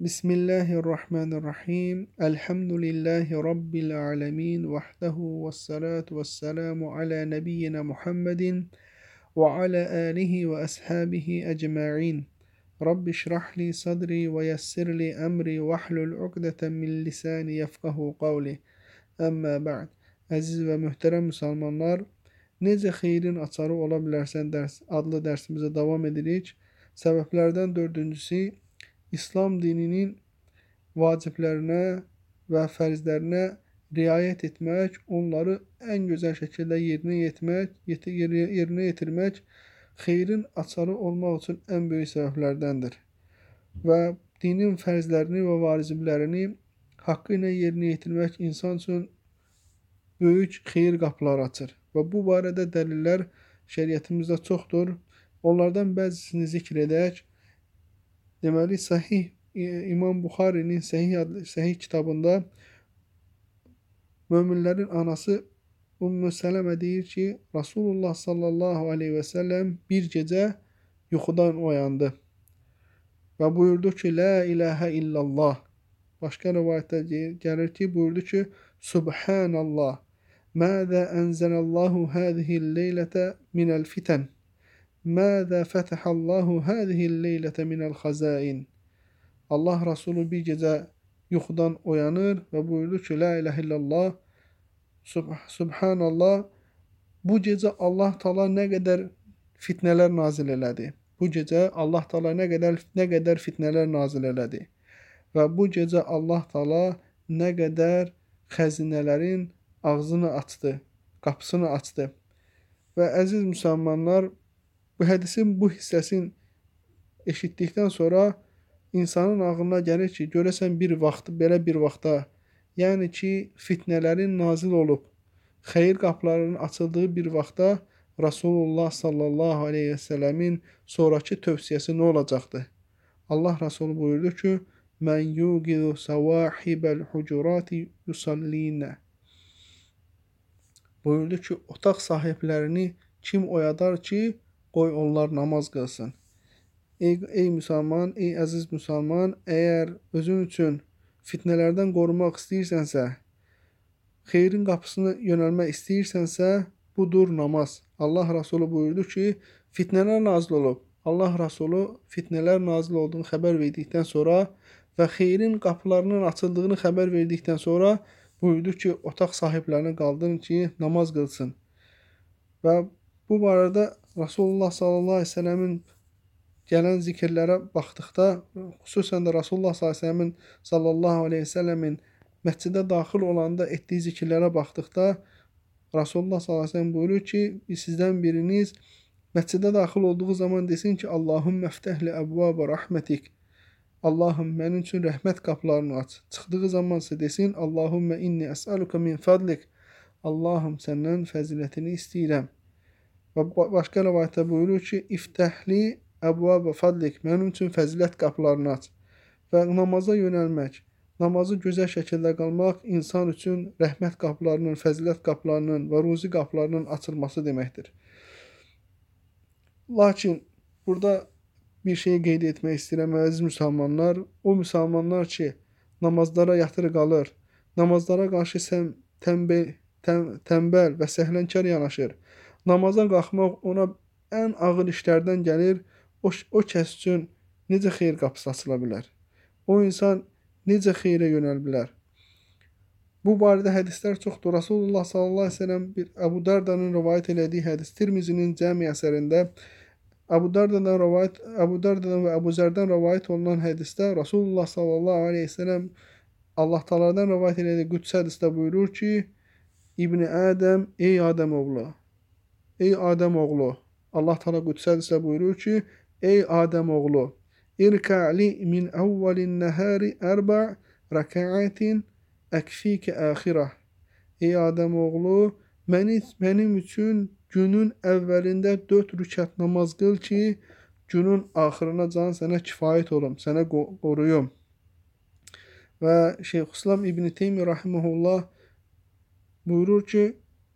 بسم الله الرحمن الرحيم الحمد لله رب العالمين وحده والصلاة والسلام على نبينا محمد وعلى آله وأصحابه أجمعين رب اشرح لي صدري ويسر لي أمري واحلل عقدة من لساني يفقه قولي أما بعد عزيز və möhtərəm müsəlmanlar, necə xeyrin açarı ola bilərsən درس adlı dərsimizə davam edirik. Səbəblərdən dördüncüsü İslam dininin vaciblərinə və fərzlərinə riayət etmək, onları ən gözəl şəkildə yerinə yetmək, yerinə yetirmək xeyrin açarı olmaq üçün ən böyük səbəblərdəndir. Və dinin fərzlərini və vaciblərini haqqı ilə yerinə yetirmək insan üçün böyük xeyir qapıları açır. Və bu barədə dəlillər şəriətimizdə çoxdur. Onlardan bəzisini zikr edək. Deməli, Sahih İmam Buxarinin Səhih adlı Səhih kitabında möminlərin anası Ümmü Sələmə deyir ki, Rasulullah sallallahu aleyhi və səlləm bir gecə yuxudan oyandı və buyurdu ki, La ilahə illallah. Başqa rivayətdə gəlir ki, buyurdu ki, Subhanallah. Məzə ənzəlallahu hədihil leylətə minəl fitən. Məzə fətəhallahu hədihil leylətə minəl xəzain. Allah Resulü bir gecə yuxudan oyanır və buyurdu ki, La ilahe illallah, Subhanallah, bu gecə Allah Taala nə qədər fitnələr nazil elədi. Bu gecə Allah Taala nə qədər nə qədər fitnələr nazil elədi. Və bu gecə Allah Taala nə qədər xəzinələrin ağzını açdı, qapısını açdı. Və əziz müsəlmanlar, bu hədisin bu hissəsini eşitdikdən sonra insanın ağlına gəlir ki, görəsən bir vaxt, belə bir vaxtda, yəni ki, fitnələrin nazil olub, xeyir qapılarının açıldığı bir vaxtda Rasulullah sallallahu aleyhi və sələmin sonrakı tövsiyəsi nə olacaqdır? Allah Rasulü buyurdu ki, Mən yuqidu səvahibəl hucurati yusallinə. Buyurdu ki, otaq sahiblərini kim oyadar ki, qoy onlar namaz qılsın. Ey, ey müsəlman, ey əziz müsəlman, əgər özün üçün fitnələrdən qorumaq istəyirsənsə, xeyrin qapısına yönəlmək istəyirsənsə, budur namaz. Allah Rasulü buyurdu ki, fitnələr nazil olub. Allah Rasulü fitnələr nazil olduğunu xəbər verdikdən sonra və xeyrin qapılarının açıldığını xəbər verdikdən sonra buyurdu ki, otaq sahiblərini qaldırın ki, namaz qılsın. Və bu barədə Rasulullah sallallahu əleyhi və səlləmin gələn zikirlərə baxdıqda, xüsusən də Rasulullah sallallahu aleyhi və səlləmin məscidə daxil olanda etdiyi zikirlərə baxdıqda, Rasulullah s.ə.v buyurur ki, sizdən biriniz məscidə daxil olduğu zaman desin ki, Allahümmə ftəhli əbvabə rəhmətik. Allahım, mənim üçün rəhmət qapılarını aç. Çıxdığı zaman isə desin, Allahümmə inni əsəluka min fadlik. Allahım, səndən fəzilətini istəyirəm. Və başqa rəvayətdə buyurur ki, iftəhli Əbvabə fadlik, mənim üçün fəzilət qapılarını aç və namaza yönəlmək, namazı gözəl şəkildə qalmaq insan üçün rəhmət qapılarının, fəzilət qapılarının və ruzi qapılarının açılması deməkdir. Lakin burada bir şey qeyd etmək istəyirəm əziz müsəlmanlar. O müsəlmanlar ki, namazlara yatır qalır, namazlara qarşı sən tənbəl, təm, tənbəl və səhlənkar yanaşır. Namaza qalxmaq ona ən ağır işlərdən gəlir o, o kəs üçün necə xeyir qapısı açıla bilər? O insan necə xeyrə yönəl bilər? Bu barədə hədislər çoxdur. Rasulullah sallallahu əleyhi və səlləm bir Əbu Dardanın rivayet elədiyi hədis Tirmizinin Cəmi əsərində Əbu Dardadan rivayet Əbu Dardadan və Əbu Zərdən rivayet olunan hədisdə Rasulullah sallallahu əleyhi və səlləm Allah Taala'dan rivayet elədiyi qüdsə hədisdə buyurur ki: İbn Adəm, ey Adəm oğlu, ey Adəm oğlu, Allah Taala qüdsə hədisdə buyurur ki: Ey Adəm oğlu, irka'li min evvelin nehari erba' rəkəətin əkfikə əxirə. Ey Adəm oğlu, məni, mənim üçün günün əvvəlində 4 rükət namaz qıl ki, günün axırına can sənə kifayət olum, sənə qoruyum. Və Şeyxülislam İbn Teymi rahimehullah buyurur ki,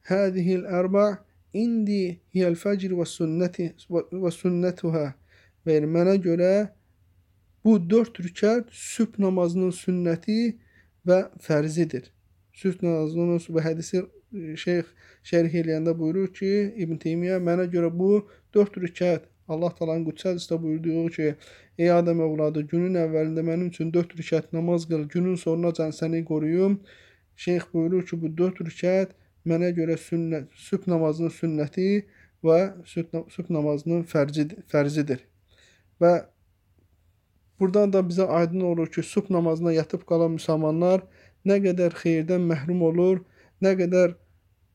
Hədihil ərba' indi hiyəl fəcr və sünnəti və sünnətuhə və mənə görə Bu 4 rükət sübh namazının sünnəti və fərzidir. Sübh namazının bu hədisi e, şeyx şərh eləyəndə buyurur ki, İbn Teymiyyə mənə görə bu 4 rükət Allah Taala'nın qudsi hədisdə buyurduğu ki, ey Adəm övladı, günün əvvəlində mənim üçün 4 rükət namaz qıl, günün sonunacan səni qoruyum. Şeyx buyurur ki, bu 4 rükət mənə görə sünnət, sübh namazının sünnəti və sübh namazının fərzidir. fərzidir. Və Buradan da bizə aydın olur ki, sübh namazına yatıb qalan müsəlmanlar nə qədər xeyirdən məhrum olur, nə qədər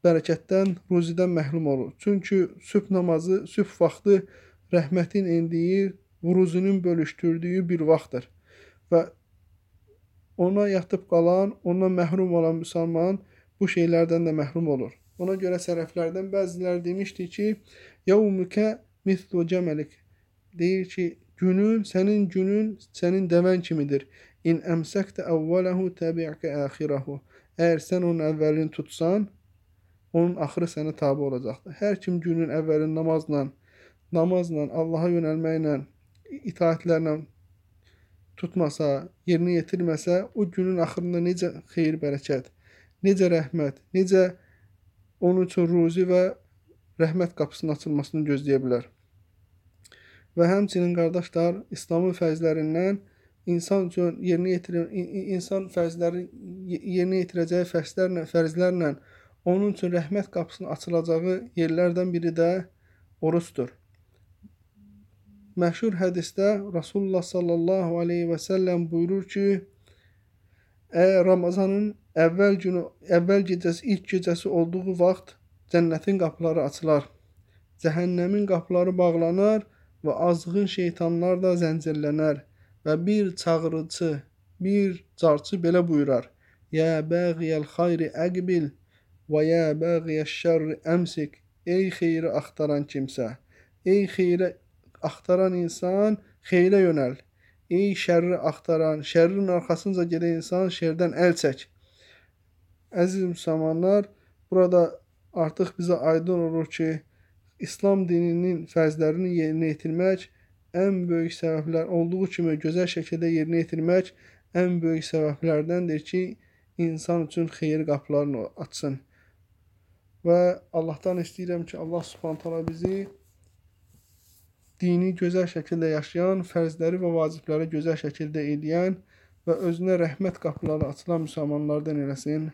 bərəkətdən, ruzidən məhrum olur. Çünki sübh namazı, sübh vaxtı rəhmətin endiyi, ruzunun bölüşdürdüyü bir vaxtdır. Və ona yatıb qalan, ondan məhrum olan müsəlman bu şeylərdən də məhrum olur. Ona görə sələflərdən bəziləri demişdi ki, "Yevmukə mislu cəməlik." Deyir ki, Günün, sənin günün sənin dəvən kimidir. İn əmsəkdə əvvələhu təbi'kə əxirəhu. Əgər sən onun əvvəlini tutsan, onun axırı sənə tabi olacaqdır. Hər kim günün əvvəlini namazla, namazla, Allaha yönəlməklə, itaətlərlə tutmasa, yerinə yetirməsə, o günün axırında necə xeyir, bərəkət, necə rəhmət, necə onun üçün ruzi və rəhmət qapısının açılmasını gözləyə bilər. Və həmçinin qardaşlar, İslamın fərzlərindən insan üçün yerinə yetirir, insan fərzləri yerinə yetirəcəyi fərzlərlə, fərzlərlə onun üçün rəhmət qapısının açılacağı yerlərdən biri də orucdur. Məşhur hədisdə Rasulullah sallallahu aleyhi və səlləm buyurur ki, əgər Ramazanın əvvəl günü, əvvəl gecəsi, ilk gecəsi olduğu vaxt cənnətin qapıları açılar. Cəhənnəmin qapıları bağlanar və azğın şeytanlar da zəncirlənər və bir çağırıcı, bir carçı belə buyurar: "Ya bəğiyəl xeyri əqbil və ya bəğiyəş şərri əmsik." Ey xeyri axtaran kimsə, ey xeyri axtaran insan, xeyrə yönəl. Ey şərri axtaran, şərrin arxasınca gedən insan, şərdən əl çək. Əziz müsəlmanlar, burada artıq bizə aydın olur ki, İslam dininin fərzlərini yerinə yetirmək ən böyük səbəblər olduğu kimi gözəl şəkildə yerinə yetirmək ən böyük səbəblərdəndir ki, insan üçün xeyir qapılarını açsın. Və Allahdan istəyirəm ki, Allah Subhanahu taala bizi dini gözəl şəkildə yaşayan, fərzləri və vacibləri gözəl şəkildə edən və özünə rəhmət qapıları açılan müsəlmanlardan eləsin.